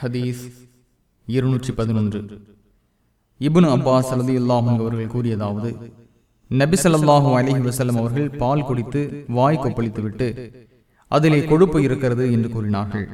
ஹதீஸ் இருநூற்றி பதினொன்று. இபுன் அப்பாஸ் அலதி அல்லாஹும் அவர்கள் கூறியதாவது நபி ஸல்லல்லாஹு அலைஹி அவர்கள் பால் குடித்து வாய் கொப்பளித்துவிட்டு அதிலே கொழுப்பு இருக்கிறது என்று கூறினார்கள்.